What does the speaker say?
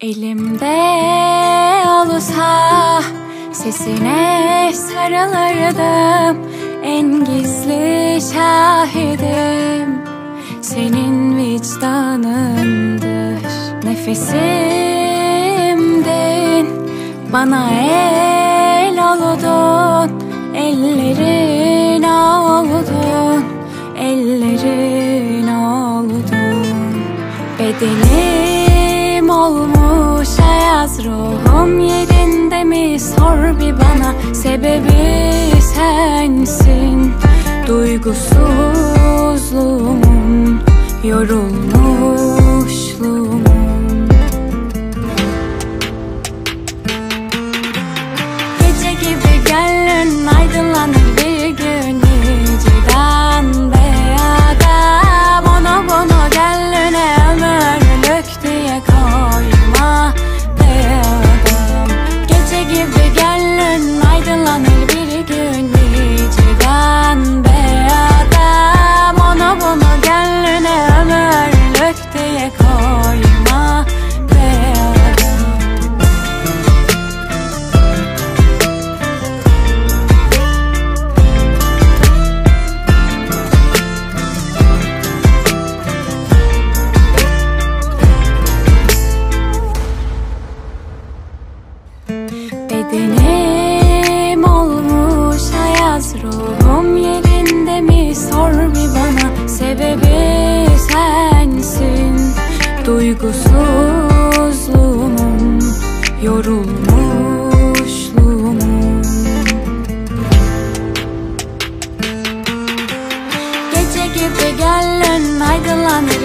Elimde olsa sesine sarılırdım. En gizli şahidim senin vicdanındır. Nefesimdin bana el oldun. Ellerin oldun, ellerin oldun. Bedenim ayaz ruhum yerinde mi? Sor bir bana. Sebebi sensin. Duygusuzluğumun Yorulmuşluğumun bedenim olmuş ayaz Ruhum yerinde mi? Sor bir bana Sebebi sensin. Duygusuzluğumun Yorulmuşluğumun Gece gibi gel ön aydınlanır